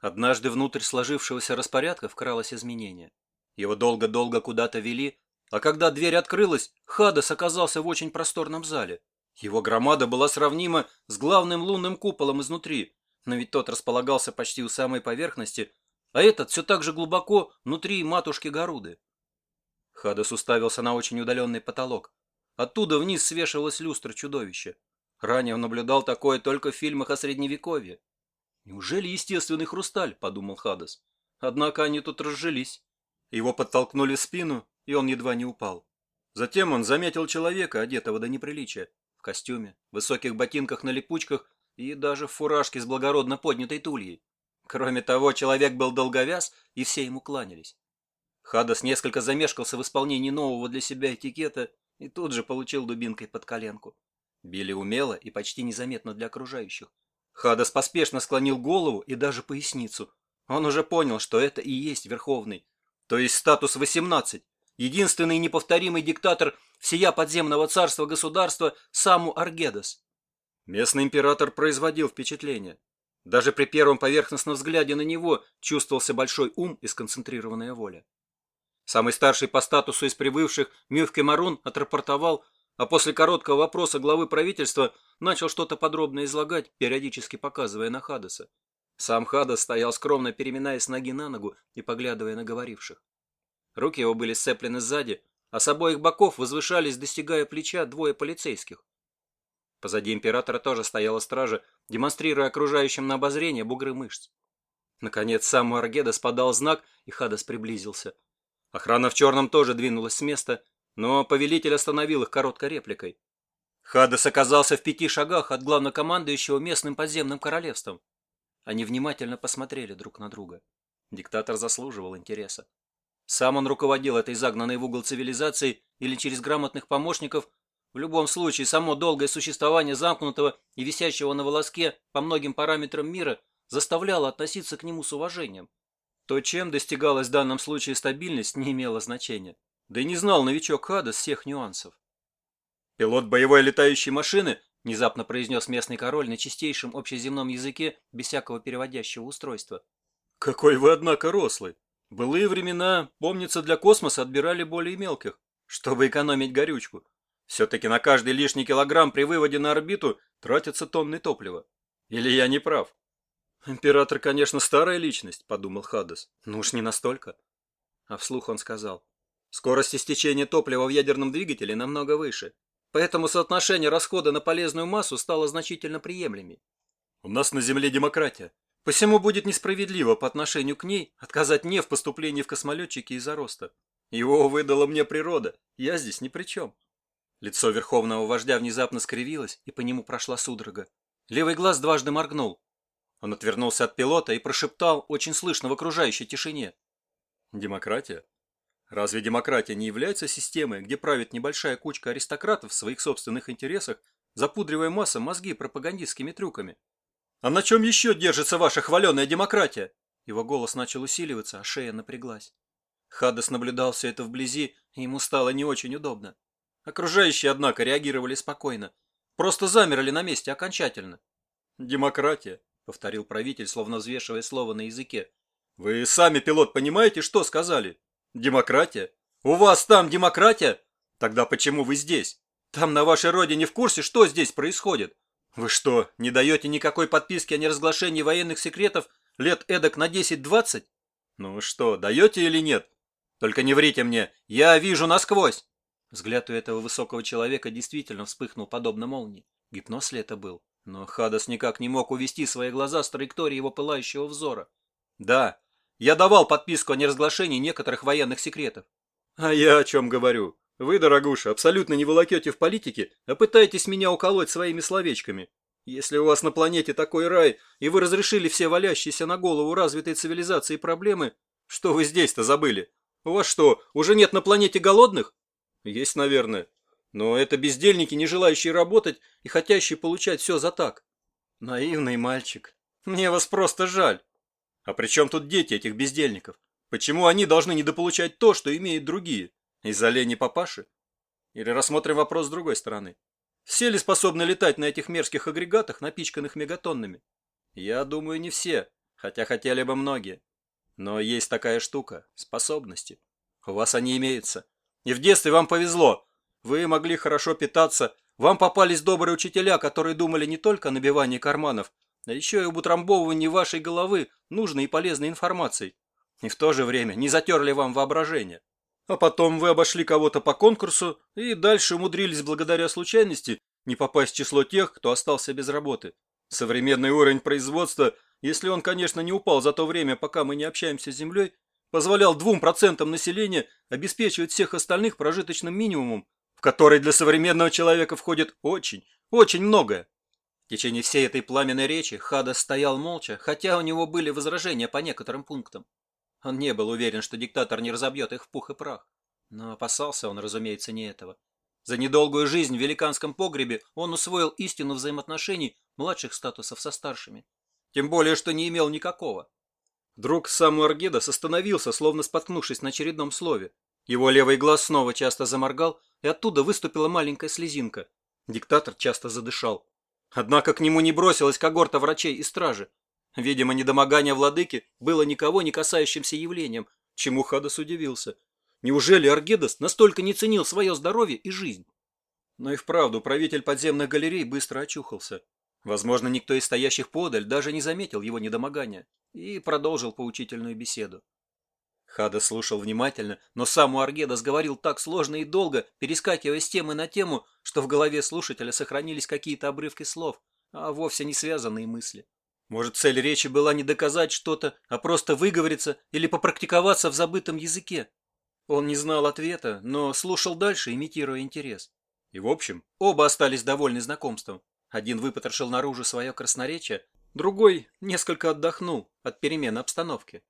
Однажды внутрь сложившегося распорядка вкралось изменение. Его долго-долго куда-то вели, а когда дверь открылась, Хадас оказался в очень просторном зале. Его громада была сравнима с главным лунным куполом изнутри, но ведь тот располагался почти у самой поверхности, а этот все так же глубоко внутри матушки Горуды. Хадас уставился на очень удаленный потолок. Оттуда вниз свешивалась люстра чудовища. Ранее он наблюдал такое только в фильмах о Средневековье. «Неужели естественный хрусталь?» – подумал Хадас. Однако они тут разжились. Его подтолкнули в спину, и он едва не упал. Затем он заметил человека, одетого до неприличия, в костюме, высоких ботинках на липучках и даже в фуражке с благородно поднятой тульей. Кроме того, человек был долговяз, и все ему кланялись. Хадас несколько замешкался в исполнении нового для себя этикета и тут же получил дубинкой под коленку. Били умело и почти незаметно для окружающих. Хадас поспешно склонил голову и даже поясницу. Он уже понял, что это и есть Верховный, то есть статус 18, единственный неповторимый диктатор всея подземного царства государства Саму Аргедас. Местный император производил впечатление. Даже при первом поверхностном взгляде на него чувствовался большой ум и сконцентрированная воля. Самый старший по статусу из прибывших Мювке Марун отрапортовал, а после короткого вопроса главы правительства начал что-то подробно излагать, периодически показывая на Хадаса. Сам Хадас стоял скромно, переминаясь ноги на ногу и поглядывая на говоривших. Руки его были сцеплены сзади, а с обоих боков возвышались, достигая плеча, двое полицейских. Позади императора тоже стояла стража, демонстрируя окружающим на обозрение бугры мышц. Наконец сам Аргедас подал знак, и Хадас приблизился. Охрана в черном тоже двинулась с места, но повелитель остановил их короткой репликой. Хадас оказался в пяти шагах от главнокомандующего местным подземным королевством. Они внимательно посмотрели друг на друга. Диктатор заслуживал интереса. Сам он руководил этой загнанной в угол цивилизацией или через грамотных помощников. В любом случае, само долгое существование замкнутого и висящего на волоске по многим параметрам мира заставляло относиться к нему с уважением. То, чем достигалась в данном случае стабильность, не имело значения. Да и не знал новичок Хадас всех нюансов. Пилот боевой летающей машины, внезапно произнес местный король на чистейшем общеземном языке без всякого переводящего устройства. Какой вы, однако, рослый. Былые времена, помнится, для космоса отбирали более мелких, чтобы экономить горючку. Все-таки на каждый лишний килограмм при выводе на орбиту тратятся тонны топлива. Или я не прав? Император, конечно, старая личность, подумал Хадас. Ну уж не настолько. А вслух он сказал. Скорость истечения топлива в ядерном двигателе намного выше, поэтому соотношение расхода на полезную массу стало значительно приемлемее. У нас на Земле демократия. Посему будет несправедливо по отношению к ней отказать мне в поступлении в космолетчики из-за роста. Его выдала мне природа, я здесь ни при чем. Лицо верховного вождя внезапно скривилось, и по нему прошла судорога. Левый глаз дважды моргнул. Он отвернулся от пилота и прошептал, очень слышно в окружающей тишине. Демократия? Разве демократия не является системой, где правит небольшая кучка аристократов в своих собственных интересах, запудривая массам мозги пропагандистскими трюками? А на чем еще держится ваша хваленая демократия? Его голос начал усиливаться, а шея напряглась. Хадас наблюдал все это вблизи, и ему стало не очень удобно. Окружающие, однако, реагировали спокойно. Просто замерли на месте окончательно. «Демократия», — повторил правитель, словно взвешивая слово на языке. «Вы сами, пилот, понимаете, что сказали?» Демократия? У вас там демократия? Тогда почему вы здесь? Там на вашей родине в курсе, что здесь происходит? Вы что, не даете никакой подписки о неразглашении военных секретов лет эдак на 10-20? Ну что, даете или нет? Только не врите мне, я вижу насквозь. Взгляд у этого высокого человека действительно вспыхнул подобно молнии. Гипноз ли это был? Но Хадас никак не мог увести свои глаза с траектории его пылающего взора. Да, я давал подписку о неразглашении некоторых военных секретов. А я о чем говорю? Вы, дорогуша, абсолютно не волокете в политике, а пытаетесь меня уколоть своими словечками. Если у вас на планете такой рай, и вы разрешили все валящиеся на голову развитой цивилизации проблемы, что вы здесь-то забыли? У вас что, уже нет на планете голодных? Есть, наверное. Но это бездельники, не желающие работать и хотящие получать все за так. Наивный мальчик. Мне вас просто жаль. А при чем тут дети этих бездельников? Почему они должны недополучать то, что имеют другие? Из-за лени папаши? Или рассмотрим вопрос с другой стороны. Все ли способны летать на этих мерзких агрегатах, напичканных мегатоннами? Я думаю, не все. Хотя хотели бы многие. Но есть такая штука – способности. У вас они имеются. И в детстве вам повезло. Вы могли хорошо питаться. Вам попались добрые учителя, которые думали не только о набивании карманов, а еще и об утрамбовывании вашей головы нужной и полезной информацией. И в то же время не затерли вам воображение. А потом вы обошли кого-то по конкурсу и дальше умудрились благодаря случайности не попасть в число тех, кто остался без работы. Современный уровень производства, если он, конечно, не упал за то время, пока мы не общаемся с Землей, позволял двум процентам населения обеспечивать всех остальных прожиточным минимумом, в который для современного человека входит очень, очень многое. В течение всей этой пламенной речи Хада стоял молча, хотя у него были возражения по некоторым пунктам. Он не был уверен, что диктатор не разобьет их в пух и прах. Но опасался он, разумеется, не этого. За недолгую жизнь в великанском погребе он усвоил истину взаимоотношений младших статусов со старшими. Тем более, что не имел никакого. Вдруг сам остановился, словно споткнувшись на очередном слове. Его левый глаз снова часто заморгал, и оттуда выступила маленькая слезинка. Диктатор часто задышал. Однако к нему не бросилась когорта врачей и стражи. Видимо, недомогание владыки было никого не касающимся явлением, чему Хадас удивился. Неужели Аргедас настолько не ценил свое здоровье и жизнь? Но и вправду правитель подземных галерей быстро очухался. Возможно, никто из стоящих подаль даже не заметил его недомогания и продолжил поучительную беседу. Хада слушал внимательно, но сам у Аргедас говорил так сложно и долго, перескакивая с темы на тему, что в голове слушателя сохранились какие-то обрывки слов, а вовсе не связанные мысли. Может, цель речи была не доказать что-то, а просто выговориться или попрактиковаться в забытом языке. Он не знал ответа, но слушал дальше, имитируя интерес. И, в общем, оба остались довольны знакомством. Один выпотрошил наружу свое красноречие, другой несколько отдохнул от перемены обстановки.